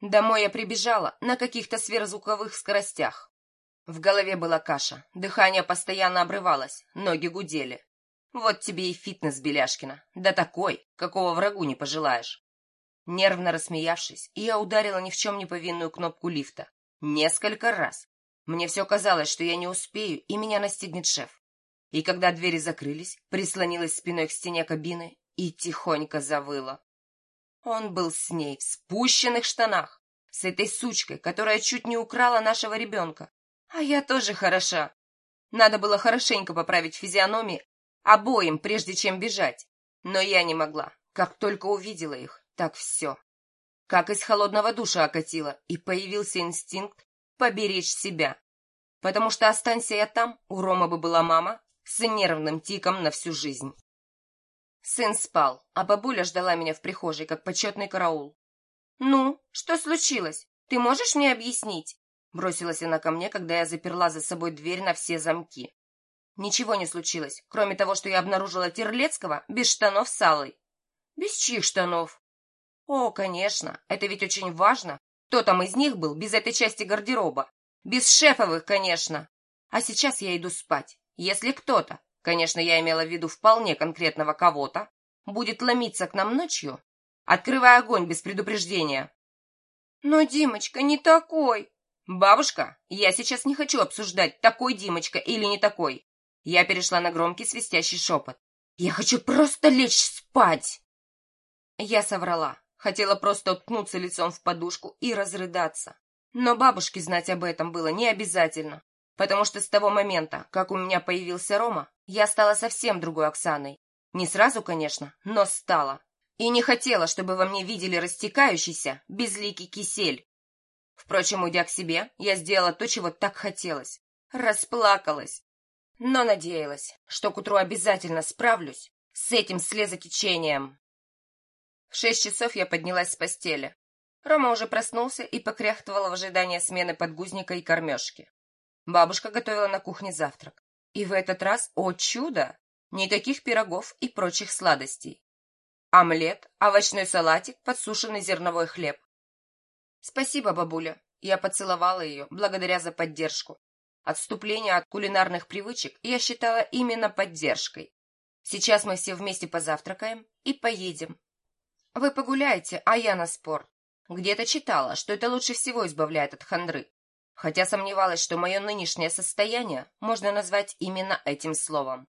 Домой я прибежала на каких-то сверхзвуковых скоростях. В голове была каша, дыхание постоянно обрывалось, ноги гудели. Вот тебе и фитнес, Беляшкина, да такой, какого врагу не пожелаешь. Нервно рассмеявшись, я ударила ни в чем не повинную кнопку лифта. Несколько раз. Мне все казалось, что я не успею, и меня настигнет шеф. И когда двери закрылись, прислонилась спиной к стене кабины и тихонько завыла. Он был с ней в спущенных штанах, с этой сучкой, которая чуть не украла нашего ребенка. А я тоже хороша. Надо было хорошенько поправить физиономии обоим, прежде чем бежать. Но я не могла. Как только увидела их, так все. Как из холодного душа окатило, и появился инстинкт поберечь себя. Потому что останься я там, у Рома бы была мама с нервным тиком на всю жизнь. Сын спал, а бабуля ждала меня в прихожей, как почетный караул. «Ну, что случилось? Ты можешь мне объяснить?» Бросилась она ко мне, когда я заперла за собой дверь на все замки. Ничего не случилось, кроме того, что я обнаружила Терлецкого без штанов с Аллой. Без чьих штанов? О, конечно, это ведь очень важно. Кто там из них был без этой части гардероба? Без шефовых, конечно. А сейчас я иду спать. Если кто-то, конечно, я имела в виду вполне конкретного кого-то, будет ломиться к нам ночью, открывая огонь без предупреждения. Но Димочка не такой, «Бабушка, я сейчас не хочу обсуждать, такой Димочка или не такой». Я перешла на громкий свистящий шепот. «Я хочу просто лечь спать!» Я соврала. Хотела просто уткнуться лицом в подушку и разрыдаться. Но бабушке знать об этом было не обязательно, потому что с того момента, как у меня появился Рома, я стала совсем другой Оксаной. Не сразу, конечно, но стала. И не хотела, чтобы во мне видели растекающийся, безликий кисель, Впрочем, уйдя к себе, я сделала то, чего так хотелось. Расплакалась. Но надеялась, что к утру обязательно справлюсь с этим слезотечением. В шесть часов я поднялась с постели. Рома уже проснулся и покряхтывал в ожидании смены подгузника и кормежки. Бабушка готовила на кухне завтрак. И в этот раз, о чудо, никаких пирогов и прочих сладостей. Омлет, овощной салатик, подсушенный зерновой хлеб. «Спасибо, бабуля». Я поцеловала ее, благодаря за поддержку. Отступление от кулинарных привычек я считала именно поддержкой. Сейчас мы все вместе позавтракаем и поедем. Вы погуляете, а я на спорт. Где-то читала, что это лучше всего избавляет от хандры. Хотя сомневалась, что мое нынешнее состояние можно назвать именно этим словом.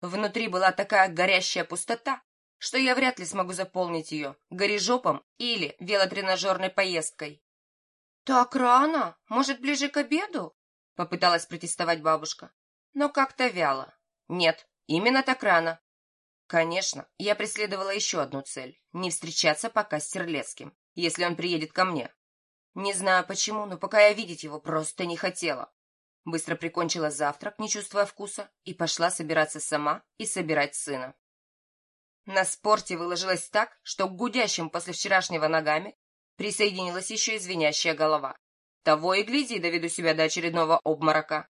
Внутри была такая горящая пустота, что я вряд ли смогу заполнить ее горижопом или велотренажерной поездкой. «Так рано? Может, ближе к обеду?» — попыталась протестовать бабушка. Но как-то вяло. «Нет, именно так рано». Конечно, я преследовала еще одну цель — не встречаться пока с Терлецким, если он приедет ко мне. Не знаю почему, но пока я видеть его просто не хотела. Быстро прикончила завтрак, не чувствуя вкуса, и пошла собираться сама и собирать сына. На спорте выложилась так, что к гудящим после вчерашнего ногами присоединилась еще и звенящая голова. Того и гляди, доведу себя до очередного обморока.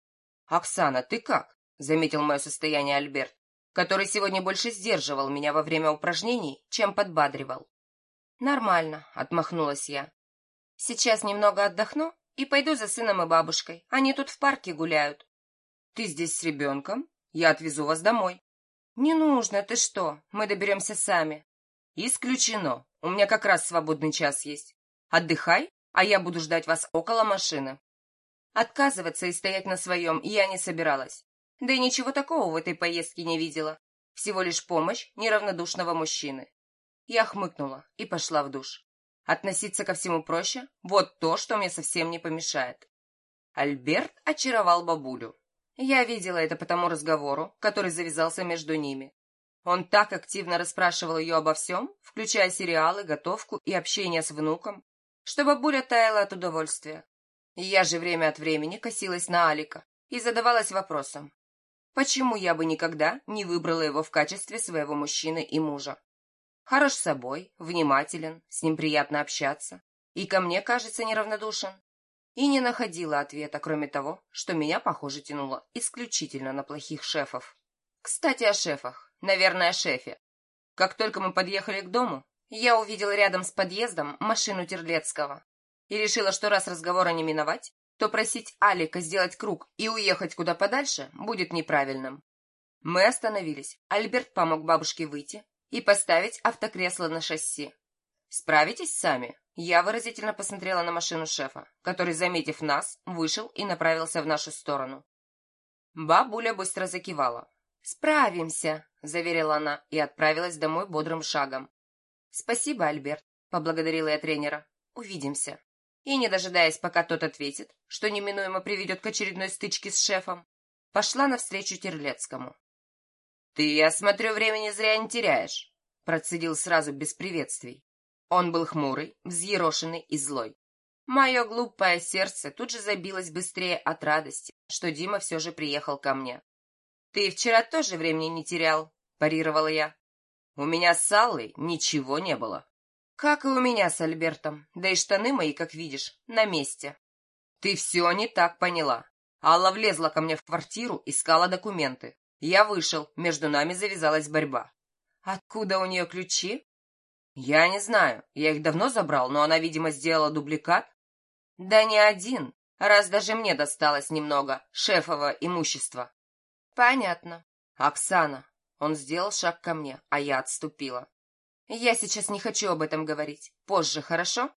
«Оксана, ты как?» — заметил мое состояние Альберт, который сегодня больше сдерживал меня во время упражнений, чем подбадривал. «Нормально», — отмахнулась я. «Сейчас немного отдохну и пойду за сыном и бабушкой. Они тут в парке гуляют». «Ты здесь с ребенком? Я отвезу вас домой». «Не нужно, ты что? Мы доберемся сами». «Исключено. У меня как раз свободный час есть. Отдыхай, а я буду ждать вас около машины». Отказываться и стоять на своем я не собиралась. Да и ничего такого в этой поездке не видела. Всего лишь помощь неравнодушного мужчины. Я хмыкнула и пошла в душ. Относиться ко всему проще – вот то, что мне совсем не помешает. Альберт очаровал бабулю. Я видела это по тому разговору, который завязался между ними. Он так активно расспрашивал ее обо всем, включая сериалы, готовку и общение с внуком, что бабуля таяла от удовольствия. Я же время от времени косилась на Алика и задавалась вопросом, почему я бы никогда не выбрала его в качестве своего мужчины и мужа. Хорош собой, внимателен, с ним приятно общаться, и ко мне, кажется, неравнодушен и не находила ответа, кроме того, что меня, похоже, тянуло исключительно на плохих шефов. Кстати, о шефах. Наверное, о шефе. Как только мы подъехали к дому, я увидел рядом с подъездом машину Терлецкого. И решила, что раз разговора не миновать, то просить Алика сделать круг и уехать куда подальше будет неправильным. Мы остановились. Альберт помог бабушке выйти и поставить автокресло на шасси. «Справитесь сами?» Я выразительно посмотрела на машину шефа, который, заметив нас, вышел и направился в нашу сторону. Бабуля быстро закивала. «Справимся», — заверила она и отправилась домой бодрым шагом. «Спасибо, Альберт», — поблагодарила я тренера. «Увидимся». И, не дожидаясь, пока тот ответит, что неминуемо приведет к очередной стычке с шефом, пошла навстречу Терлецкому. «Ты, я смотрю, времени зря не теряешь», — процедил сразу без приветствий. Он был хмурый, взъерошенный и злой. Мое глупое сердце тут же забилось быстрее от радости, что Дима все же приехал ко мне. «Ты вчера тоже времени не терял», — парировала я. «У меня с Аллой ничего не было». «Как и у меня с Альбертом, да и штаны мои, как видишь, на месте». «Ты все не так поняла. Алла влезла ко мне в квартиру, искала документы. Я вышел, между нами завязалась борьба. Откуда у нее ключи? Я не знаю, я их давно забрал, но она, видимо, сделала дубликат. Да не один, раз даже мне досталось немного шефового имущества. Понятно. Оксана. Он сделал шаг ко мне, а я отступила. Я сейчас не хочу об этом говорить. Позже, хорошо?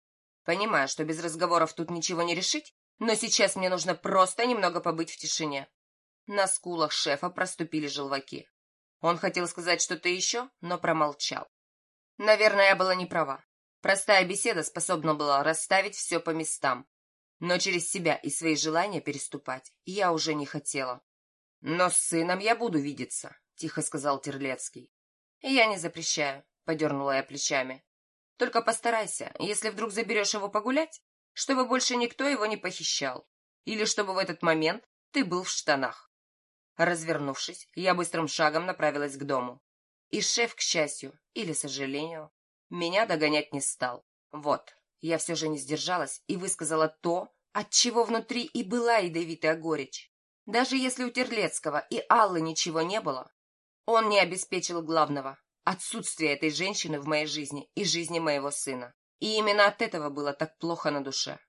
Понимаю, что без разговоров тут ничего не решить, но сейчас мне нужно просто немного побыть в тишине. На скулах шефа проступили желваки. Он хотел сказать что-то еще, но промолчал. Наверное, я была не права. Простая беседа способна была расставить все по местам. Но через себя и свои желания переступать я уже не хотела. «Но с сыном я буду видеться», — тихо сказал Терлецкий. «Я не запрещаю», — подернула я плечами. «Только постарайся, если вдруг заберешь его погулять, чтобы больше никто его не похищал. Или чтобы в этот момент ты был в штанах». Развернувшись, я быстрым шагом направилась к дому. И шеф, к счастью или сожалению, меня догонять не стал. Вот, я все же не сдержалась и высказала то, от чего внутри и была ядовитая горечь. Даже если у Терлецкого и Аллы ничего не было, он не обеспечил главного — отсутствие этой женщины в моей жизни и жизни моего сына. И именно от этого было так плохо на душе.